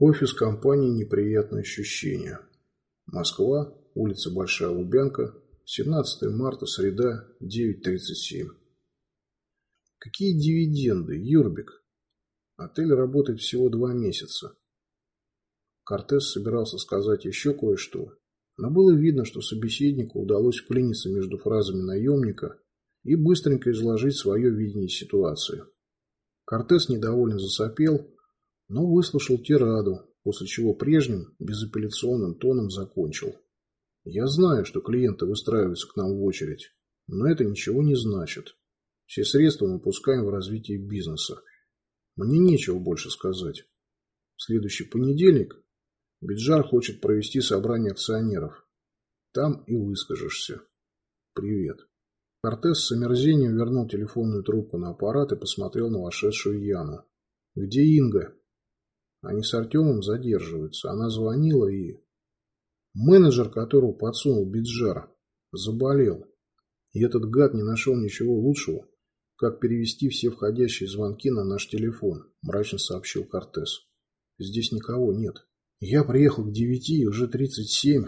Офис компании «Неприятное ощущение». Москва, улица Большая Лубянка, 17 марта, среда, 9.37. Какие дивиденды, Юрбик? Отель работает всего два месяца. Кортес собирался сказать еще кое-что, но было видно, что собеседнику удалось вклиниться между фразами наемника и быстренько изложить свое видение ситуации. Кортес недовольно засопел, но выслушал тираду, после чего прежним, безапелляционным тоном закончил. «Я знаю, что клиенты выстраиваются к нам в очередь, но это ничего не значит. Все средства мы пускаем в развитие бизнеса. Мне нечего больше сказать. В следующий понедельник Биджар хочет провести собрание акционеров. Там и выскажешься. Привет». Кортес с омерзением вернул телефонную трубку на аппарат и посмотрел на вошедшую Яну. «Где Инга?» Они с Артемом задерживаются. Она звонила и... Менеджер, которого подсунул Биджар, заболел. И этот гад не нашел ничего лучшего, как перевести все входящие звонки на наш телефон, мрачно сообщил Кортес. Здесь никого нет. Я приехал к девяти и уже тридцать семь,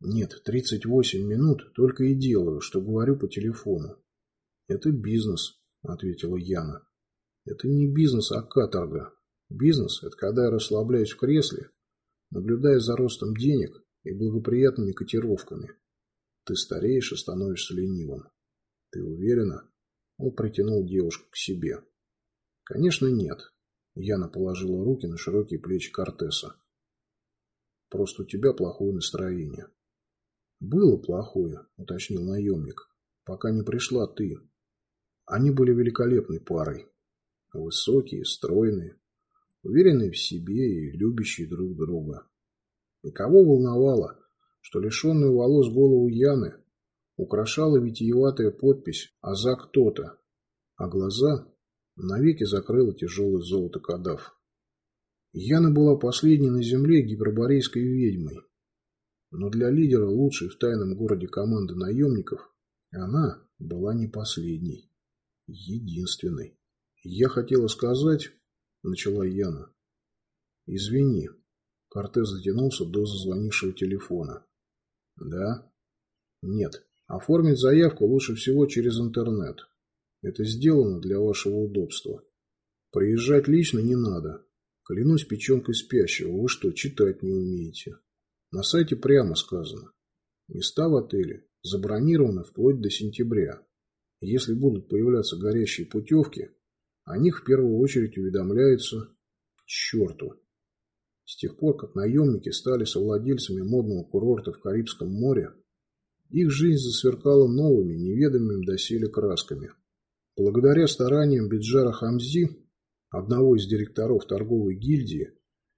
нет, тридцать восемь минут только и делаю, что говорю по телефону. Это бизнес, ответила Яна. Это не бизнес, а каторга. Бизнес – это когда я расслабляюсь в кресле, наблюдая за ростом денег и благоприятными котировками. Ты стареешь и становишься ленивым. Ты уверена? Он притянул девушку к себе. Конечно, нет. Яна положила руки на широкие плечи Кортеса. Просто у тебя плохое настроение. Было плохое, уточнил наемник, пока не пришла ты. Они были великолепной парой. Высокие, стройные, уверенные в себе и любящие друг друга. И кого волновало, что лишенную волос голову Яны украшала витиеватая подпись «А за кто-то», а глаза навеки закрыла тяжелый золото кадав. Яна была последней на земле гиперборейской ведьмой, но для лидера лучшей в тайном городе команды наемников она была не последней, единственной. Я хотела сказать, начала Яна. Извини. Кортес затянулся до зазвонившего телефона. Да? Нет. Оформить заявку лучше всего через интернет. Это сделано для вашего удобства. Приезжать лично не надо. Клянусь печенкой спящего, вы что, читать не умеете? На сайте прямо сказано. Места в отеле забронированы вплоть до сентября. Если будут появляться горящие путевки, о них в первую очередь уведомляются к черту. С тех пор, как наемники стали совладельцами модного курорта в Карибском море, их жизнь засверкала новыми, неведомыми доселе красками. Благодаря стараниям Биджара Хамзи, одного из директоров торговой гильдии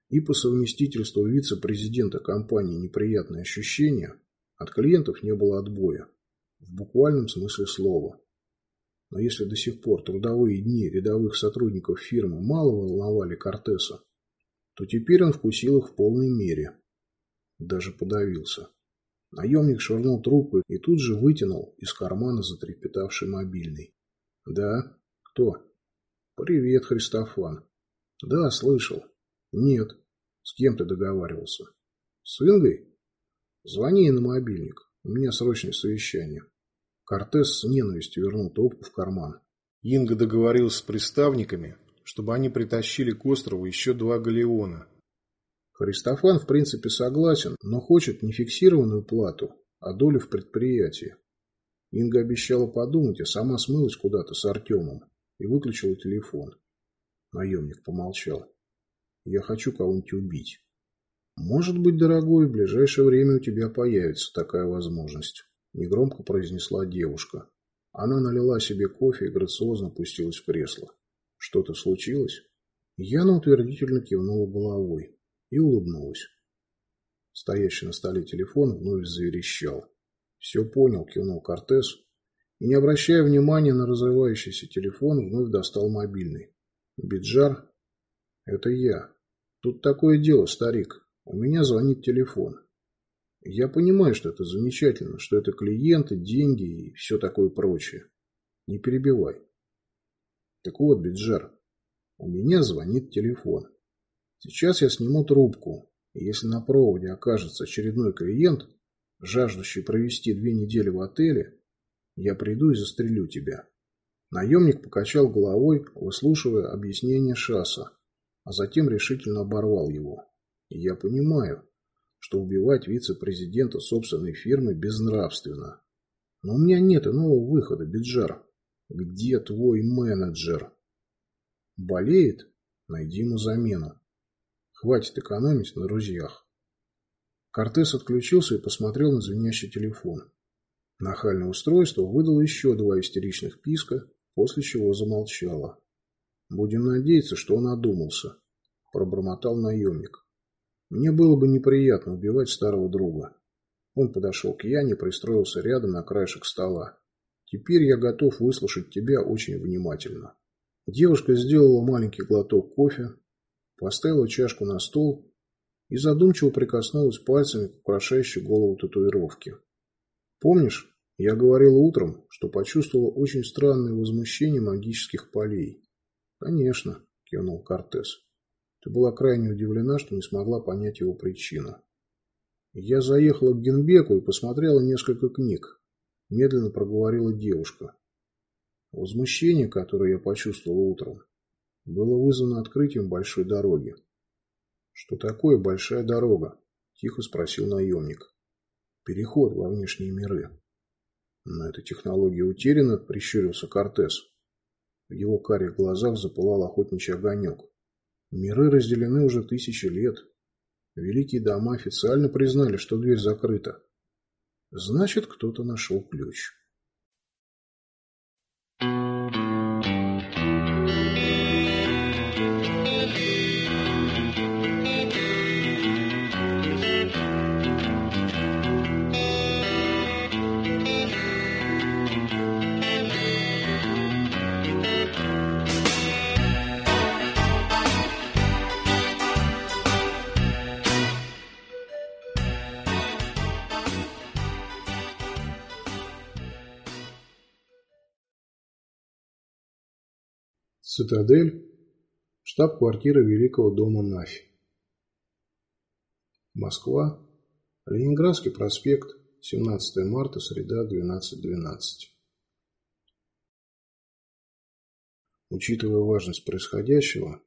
и по совместительству вице-президента компании «Неприятные ощущения», от клиентов не было отбоя, в буквальном смысле слова. Но если до сих пор трудовые дни рядовых сотрудников фирмы мало волновали Кортеса, то теперь он вкусил их в полной мере. Даже подавился. Наемник швырнул трубку и тут же вытянул из кармана затрепетавший мобильный. «Да? Кто?» «Привет, Христофан». «Да, слышал». «Нет». «С кем ты договаривался?» «С Ингой?» «Звони на мобильник. У меня срочное совещание». Кортес с ненавистью вернул трубку в карман. Инга договорился с приставниками, чтобы они притащили к острову еще два галеона. Христофан в принципе согласен, но хочет не фиксированную плату, а долю в предприятии. Инга обещала подумать, а сама смылась куда-то с Артемом и выключила телефон. Наемник помолчал. «Я хочу кого-нибудь убить». «Может быть, дорогой, в ближайшее время у тебя появится такая возможность». Негромко произнесла девушка. Она налила себе кофе и грациозно пустилась в кресло. Что-то случилось? Яна утвердительно кивнула головой и улыбнулась. Стоящий на столе телефон вновь заверещал. «Все понял», – кивнул Кортес, и, не обращая внимания на разрывающийся телефон, вновь достал мобильный. «Биджар?» «Это я. Тут такое дело, старик. У меня звонит телефон. Я понимаю, что это замечательно, что это клиенты, деньги и все такое прочее. Не перебивай. Так вот, Биджар, у меня звонит телефон. Сейчас я сниму трубку, и если на проводе окажется очередной клиент, жаждущий провести две недели в отеле, я приду и застрелю тебя. Наемник покачал головой, выслушивая объяснение Шаса, а затем решительно оборвал его. И я понимаю, что убивать вице-президента собственной фирмы безнравственно. Но у меня нет иного выхода, Биджар. Где твой менеджер? Болеет? Найди ему замену. Хватит экономить на друзьях. Кортес отключился и посмотрел на звенящий телефон. Нахальное устройство выдало еще два истеричных писка, после чего замолчало. «Будем надеяться, что он одумался», – пробормотал наемник. «Мне было бы неприятно убивать старого друга». Он подошел к Яне пристроился рядом на краешек стола. «Теперь я готов выслушать тебя очень внимательно». Девушка сделала маленький глоток кофе, поставила чашку на стол и задумчиво прикоснулась пальцами к украшающей голову татуировке. «Помнишь, я говорил утром, что почувствовала очень странное возмущение магических полей?» «Конечно», – кивнул Кортес. «Ты была крайне удивлена, что не смогла понять его причину». «Я заехала к Генбеку и посмотрела несколько книг», – медленно проговорила девушка. Возмущение, которое я почувствовала утром, было вызвано открытием большой дороги. «Что такое большая дорога?» – тихо спросил наемник. «Переход во внешние миры». «Но эта технология утеряна», – прищурился Кортес. В его карих глазах запылал охотничий огонек. «Миры разделены уже тысячи лет. Великие дома официально признали, что дверь закрыта. Значит, кто-то нашел ключ». Цитадель, штаб-квартира Великого дома Нафи. Москва, Ленинградский проспект, 17 марта, среда, 12.12. Учитывая важность происходящего,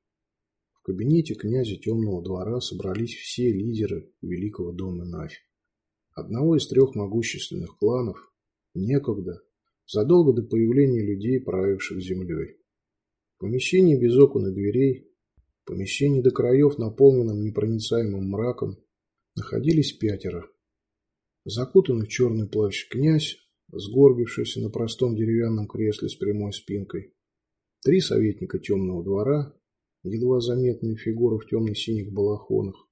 в кабинете князя Темного двора собрались все лидеры Великого дома Нафи. Одного из трех могущественных кланов, некогда, задолго до появления людей, правивших землей. Помещение без окон и дверей, помещение до краев, наполненном непроницаемым мраком, находились пятеро. Закутанный в черный плащ князь, сгорбившийся на простом деревянном кресле с прямой спинкой, три советника темного двора, едва заметные фигуры в темно-синих балахонах,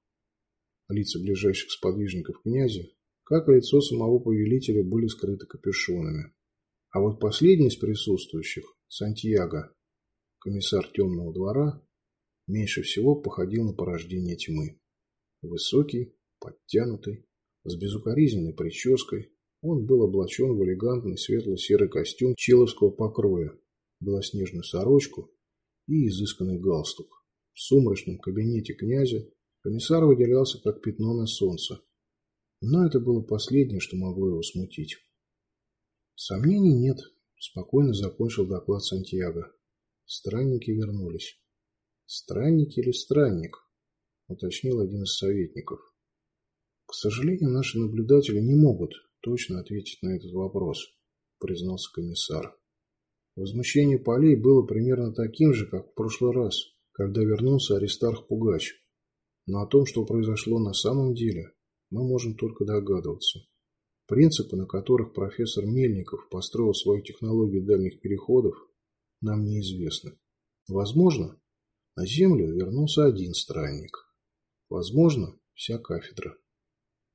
лица ближайших сподвижников князя, как и лицо самого повелителя, были скрыты капюшонами. А вот последний из присутствующих, Сантьяго, Комиссар темного двора меньше всего походил на порождение тьмы. Высокий, подтянутый, с безукоризненной прической, он был облачен в элегантный светло-серый костюм человского покроя, белоснежную сорочку и изысканный галстук. В сумрачном кабинете князя комиссар выделялся как пятно на солнце. Но это было последнее, что могло его смутить. Сомнений нет, спокойно закончил доклад Сантьяго. Странники вернулись. Странник или странник? Уточнил один из советников. К сожалению, наши наблюдатели не могут точно ответить на этот вопрос, признался комиссар. Возмущение полей было примерно таким же, как в прошлый раз, когда вернулся Аристарх Пугач. Но о том, что произошло на самом деле, мы можем только догадываться. Принципы, на которых профессор Мельников построил свою технологию дальних переходов, нам неизвестны. Возможно, на землю вернулся один странник. Возможно, вся кафедра.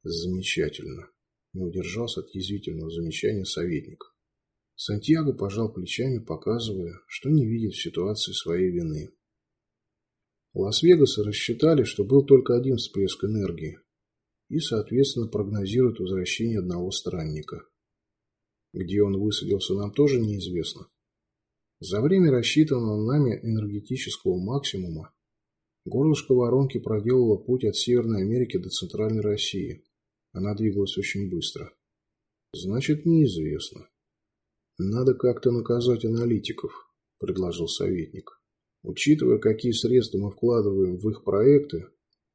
Замечательно. Не удержался от язвительного замечания советник. Сантьяго пожал плечами, показывая, что не видит в ситуации своей вины. Лас-Вегасы рассчитали, что был только один всплеск энергии и, соответственно, прогнозируют возвращение одного странника. Где он высадился, нам тоже неизвестно. За время рассчитанного нами энергетического максимума Горлышко воронки проделало путь от Северной Америки до Центральной России. Она двигалась очень быстро. Значит, неизвестно. Надо как-то наказать аналитиков, предложил советник. Учитывая, какие средства мы вкладываем в их проекты,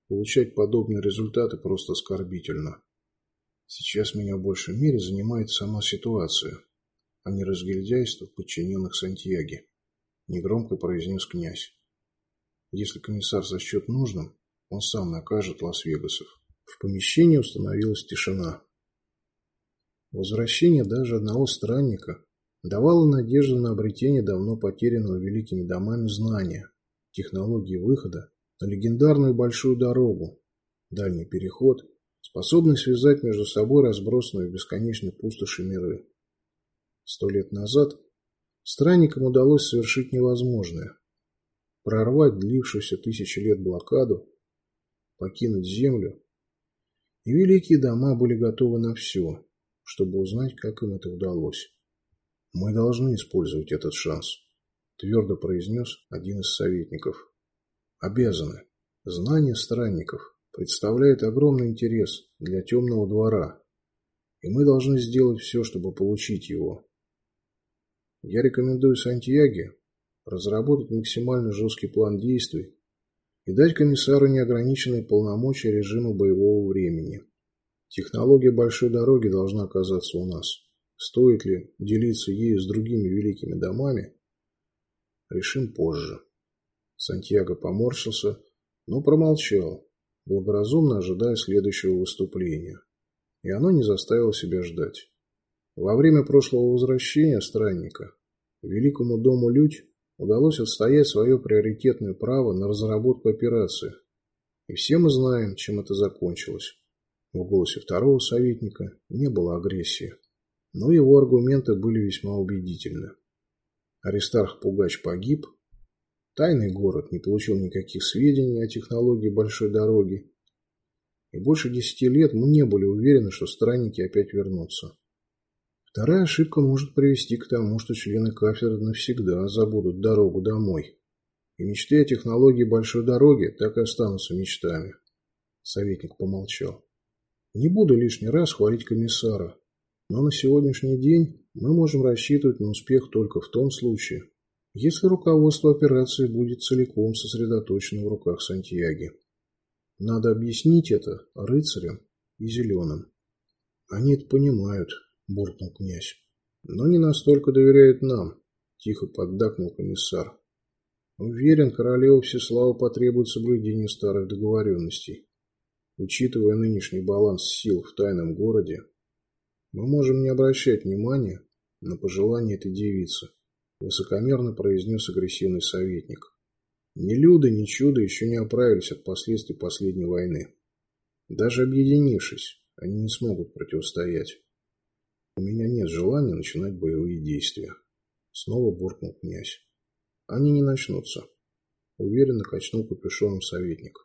получать подобные результаты просто оскорбительно. Сейчас меня в большей мере занимает сама ситуация, а не разгильдяйство подчиненных Сантьяги, негромко произнес князь. Если комиссар сочтет нужным, он сам накажет Лас-Вегасов. В помещении установилась тишина. Возвращение даже одного странника давало надежду на обретение давно потерянного великими домами знания, технологии выхода на легендарную большую дорогу, дальний переход, способный связать между собой разбросанные в бесконечной пустоши миры. Сто лет назад странникам удалось совершить невозможное – прорвать длившуюся тысячи лет блокаду, покинуть Землю, и великие дома были готовы на все, чтобы узнать, как им это удалось. «Мы должны использовать этот шанс», – твердо произнес один из советников. «Обязаны. Знание странников представляет огромный интерес для темного двора, и мы должны сделать все, чтобы получить его. Я рекомендую Сантьяге разработать максимально жесткий план действий и дать комиссару неограниченные полномочия режима боевого времени. Технология большой дороги должна оказаться у нас. Стоит ли делиться ею с другими великими домами, решим позже. Сантьяго поморщился, но промолчал, благоразумно ожидая следующего выступления. И оно не заставило себя ждать. Во время прошлого возвращения странника Великому дому Людь удалось отстоять свое приоритетное право на разработку операции. И все мы знаем, чем это закончилось. В голосе второго советника не было агрессии но его аргументы были весьма убедительны. Аристарх Пугач погиб, тайный город не получил никаких сведений о технологии большой дороги, и больше десяти лет мы не были уверены, что странники опять вернутся. Вторая ошибка может привести к тому, что члены кафедры навсегда забудут дорогу домой. И мечты о технологии большой дороги так и останутся мечтами. Советник помолчал. Не буду лишний раз хвалить комиссара, но на сегодняшний день мы можем рассчитывать на успех только в том случае, если руководство операции будет целиком сосредоточено в руках Сантьяги. Надо объяснить это рыцарям и зеленым. Они это понимают, буркнул князь. Но не настолько доверяют нам, тихо поддакнул комиссар. Уверен, королева Всеслава потребует соблюдения старых договоренностей. Учитывая нынешний баланс сил в тайном городе, мы можем не обращать внимания на пожелания этой девицы, высокомерно произнес агрессивный советник. Ни Люда, ни Чудо еще не оправились от последствий последней войны. Даже объединившись, они не смогут противостоять. У меня нет желания начинать боевые действия. Снова буркнул князь. Они не начнутся. Уверенно качнул капюшоном советник.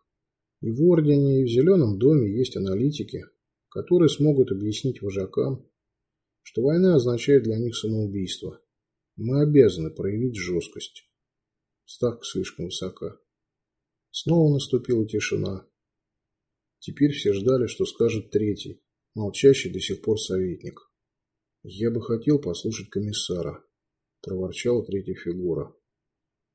И в Ордене, и в Зеленом доме есть аналитики, которые смогут объяснить вожакам, что война означает для них самоубийство. Мы обязаны проявить жесткость. Ставка слишком высока. Снова наступила тишина. Теперь все ждали, что скажет третий, молчащий до сих пор советник. «Я бы хотел послушать комиссара», – проворчала третья фигура.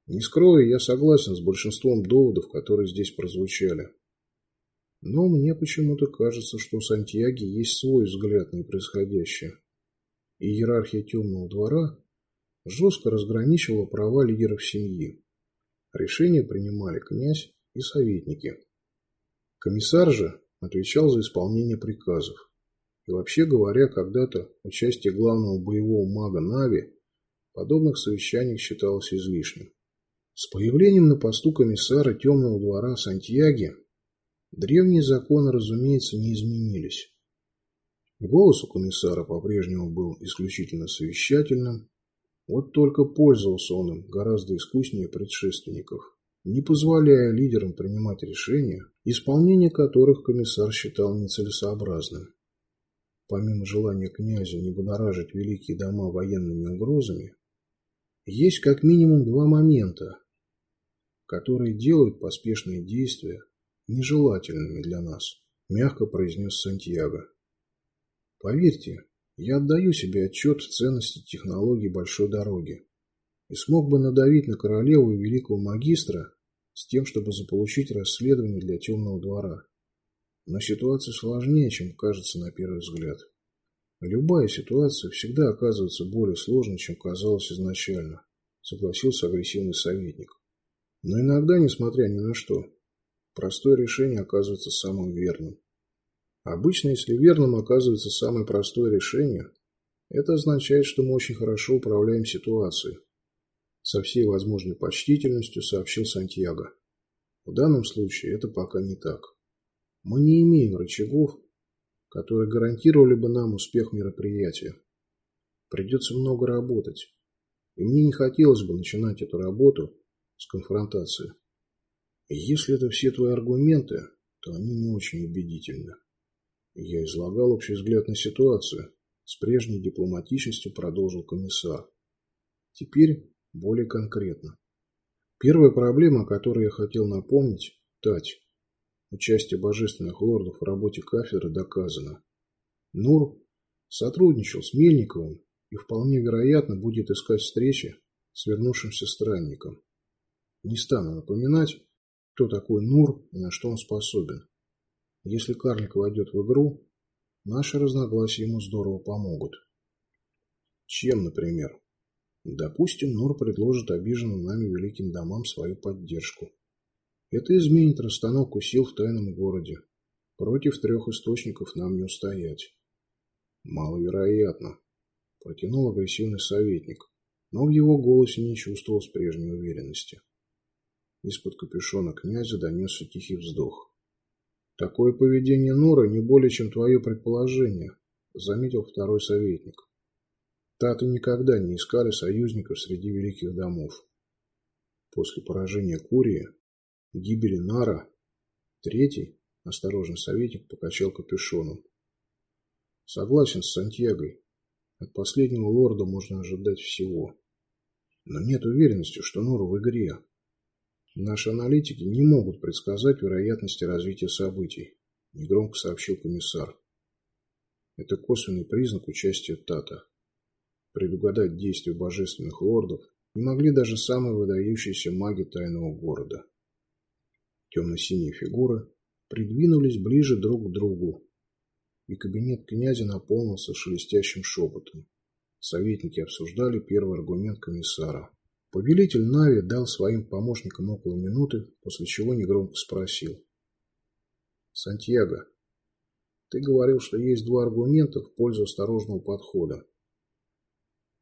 «Не скрою, я согласен с большинством доводов, которые здесь прозвучали. Но мне почему-то кажется, что у Сантьяги есть свой взгляд на происходящее. И иерархия темного двора жестко разграничивала права лидеров семьи. Решения принимали князь и советники. Комиссар же отвечал за исполнение приказов. И вообще говоря, когда-то участие главного боевого мага Нави подобных совещаниях считалось излишним. С появлением на посту комиссара темного двора Сантьяги Древние законы, разумеется, не изменились. Голос у комиссара по-прежнему был исключительно совещательным, вот только пользовался он им гораздо искуснее предшественников, не позволяя лидерам принимать решения, исполнение которых комиссар считал нецелесообразным. Помимо желания князя не будоражить великие дома военными угрозами, есть как минимум два момента, которые делают поспешные действия нежелательными для нас, мягко произнес Сантьяго. Поверьте, я отдаю себе отчет в ценности технологий большой дороги и смог бы надавить на королеву и великого магистра с тем, чтобы заполучить расследование для темного двора. Но ситуация сложнее, чем кажется на первый взгляд. Любая ситуация всегда оказывается более сложной, чем казалось изначально, согласился агрессивный советник. Но иногда, несмотря ни на что, простое решение оказывается самым верным. Обычно, если верным оказывается самое простое решение, это означает, что мы очень хорошо управляем ситуацией. Со всей возможной почтительностью сообщил Сантьяго. В данном случае это пока не так. Мы не имеем рычагов, которые гарантировали бы нам успех мероприятия. Придется много работать. И мне не хотелось бы начинать эту работу с конфронтации. Если это все твои аргументы, то они не очень убедительны. Я излагал общий взгляд на ситуацию. С прежней дипломатичностью продолжил комиссар. Теперь более конкретно. Первая проблема, о которой я хотел напомнить – Тать. Участие божественных лордов в работе кафедры доказано. Нур сотрудничал с Мельниковым и вполне вероятно будет искать встречи с вернувшимся странником. Не стану напоминать, кто такой Нур и на что он способен. Если карлик войдет в игру, наши разногласия ему здорово помогут. Чем, например? Допустим, Нур предложит обиженным нами великим домам свою поддержку. Это изменит расстановку сил в тайном городе. Против трех источников нам не устоять. Маловероятно, протянул агрессивный советник, но в его голосе не чувствовалось прежней уверенности. Из-под капюшона князя донесся тихий вздох. Такое поведение Нора не более, чем твое предположение, заметил второй советник. Таты никогда не искали союзников среди великих домов. После поражения Курии, гибели Нара, третий, осторожный советник, покачал капюшоном. Согласен с Сантьягой. От последнего лорда можно ожидать всего. Но нет уверенности, что Нор в игре. Наши аналитики не могут предсказать вероятности развития событий, негромко сообщил комиссар. Это косвенный признак участия Тата. Предугадать действия божественных лордов не могли даже самые выдающиеся маги тайного города. Темно-синие фигуры придвинулись ближе друг к другу, и кабинет князя наполнился шелестящим шепотом. Советники обсуждали первый аргумент комиссара. Повелитель Нави дал своим помощникам около минуты, после чего негромко спросил. «Сантьяго, ты говорил, что есть два аргумента в пользу осторожного подхода.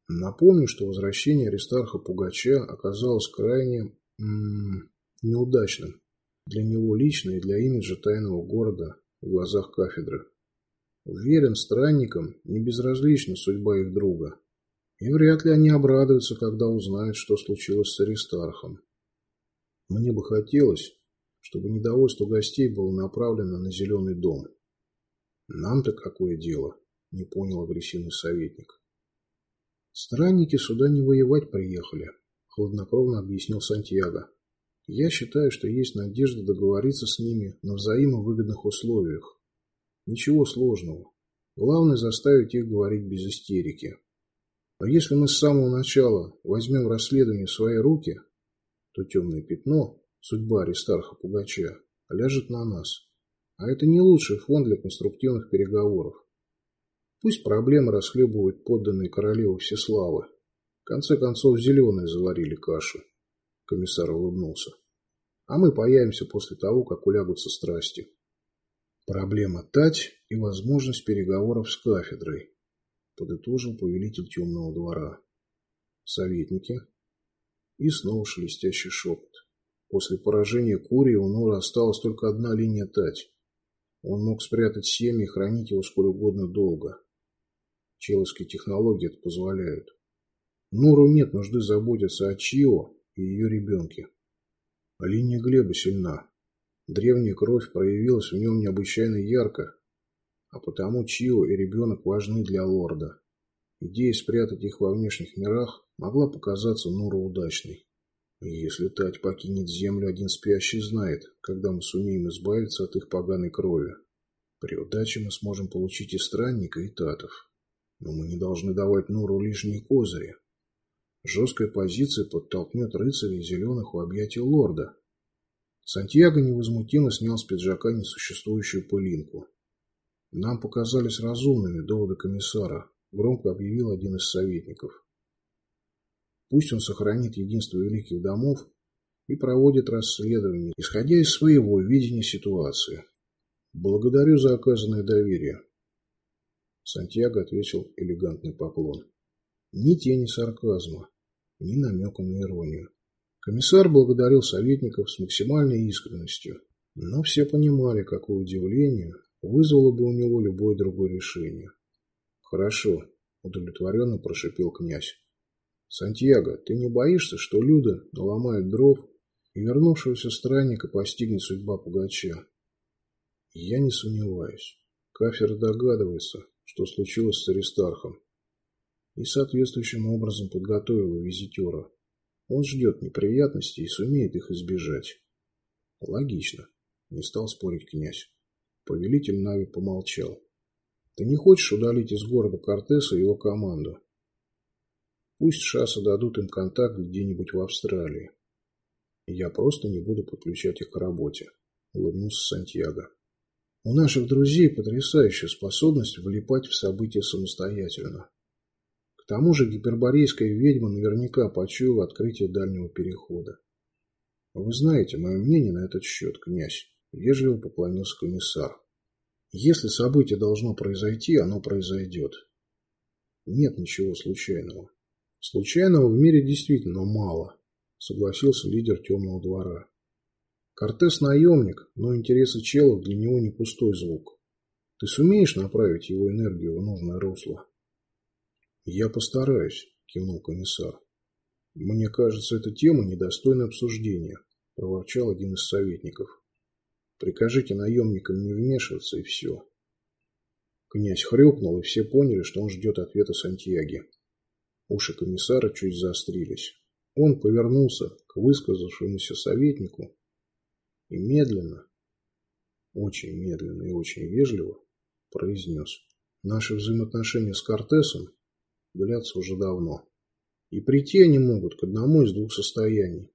Напомню, что возвращение Аристарха Пугача оказалось крайне м -м, неудачным для него лично и для имиджа тайного города в глазах кафедры. Уверен, странникам не безразлична судьба их друга. И вряд ли они обрадуются, когда узнают, что случилось с Аристархом. Мне бы хотелось, чтобы недовольство гостей было направлено на зеленый дом. Нам-то какое дело, не понял агрессивный советник. Странники сюда не воевать приехали, хладнокровно объяснил Сантьяго. Я считаю, что есть надежда договориться с ними на взаимовыгодных условиях. Ничего сложного. Главное заставить их говорить без истерики. Но если мы с самого начала возьмем расследование в свои руки, то темное пятно, судьба Аристарха Пугача, ляжет на нас. А это не лучший фон для конструктивных переговоров. Пусть проблемы расхлебывают подданные королевы Всеславы. В конце концов, зеленые заварили кашу. Комиссар улыбнулся. А мы появимся после того, как улягутся страсти. Проблема Тать и возможность переговоров с кафедрой подытожил повелитель темного двора. Советники. И снова шелестящий шепот. После поражения Курии у Нора осталась только одна линия Тать. Он мог спрятать семя и хранить его сколь угодно долго. Человские технологии это позволяют. Нору нет нужды заботиться о Чио и ее ребенке. А линия Глеба сильна. Древняя кровь проявилась в нем необычайно ярко, а потому Чио и ребенок важны для лорда. Идея спрятать их во внешних мирах могла показаться Нуру удачной. Если Тать покинет землю, один спящий знает, когда мы сумеем избавиться от их поганой крови. При удаче мы сможем получить и странника, и татов. Но мы не должны давать Нуру лишние козыри. Жесткая позиция подтолкнет рыцарей зеленых в объятия лорда. Сантьяго невозмутимо снял с пиджака несуществующую пылинку. Нам показались разумными доводы комиссара, громко объявил один из советников. Пусть он сохранит единство великих домов и проводит расследование, исходя из своего видения ситуации. Благодарю за оказанное доверие. Сантьяго ответил элегантный поклон. Ни тени сарказма, ни намека на иронию. Комиссар благодарил советников с максимальной искренностью, но все понимали, какое удивление вызвало бы у него любое другое решение. «Хорошо», – удовлетворенно прошипел князь. «Сантьяго, ты не боишься, что Люда наломает дров и вернувшегося странника постигнет судьба пугача?» «Я не сомневаюсь. Кафер догадывается, что случилось с Аристархом, и соответствующим образом подготовил визитера. Он ждет неприятностей и сумеет их избежать». «Логично», – не стал спорить князь. Повелитель Нави помолчал. «Ты не хочешь удалить из города Кортеса его команду?» Пусть Шаса дадут им контакт где-нибудь в Австралии. Я просто не буду подключать их к работе, улыбнулся Сантьяго. У наших друзей потрясающая способность влипать в события самостоятельно. К тому же гиперборейская ведьма наверняка почуяла открытие дальнего перехода. Вы знаете мое мнение на этот счет, князь, вежливо поклонился комиссар. Если событие должно произойти, оно произойдет. Нет ничего случайного. Случайного в мире действительно мало, согласился лидер темного двора. Кортес наемник, но интересы челов для него не пустой звук. Ты сумеешь направить его энергию в нужное русло? Я постараюсь, кивнул комиссар. Мне кажется, эта тема недостойна обсуждения, проворчал один из советников. Прикажите наемникам не вмешиваться и все. Князь хрюкнул, и все поняли, что он ждет ответа Сантьяги. Уши комиссара чуть заострились. Он повернулся к высказавшемуся советнику и медленно, очень медленно и очень вежливо произнес. Наши взаимоотношения с Кортесом длятся уже давно. И прийти они могут к одному из двух состояний.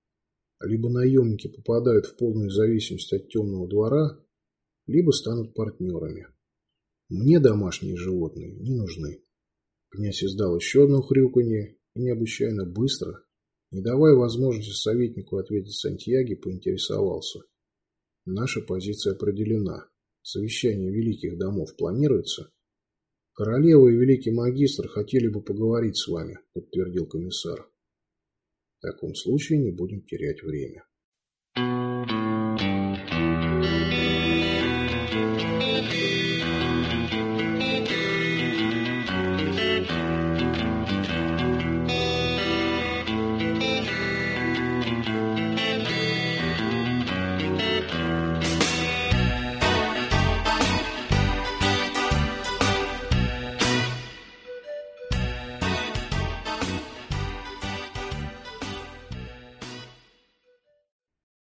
Либо наемники попадают в полную зависимость от темного двора, либо станут партнерами. Мне домашние животные не нужны. Князь издал еще одно хрюканье и необычайно быстро, не давая возможности советнику ответить Сантьяге, поинтересовался. Наша позиция определена. Совещание великих домов планируется? Королева и великий магистр хотели бы поговорить с вами, подтвердил комиссар. В таком случае не будем терять время.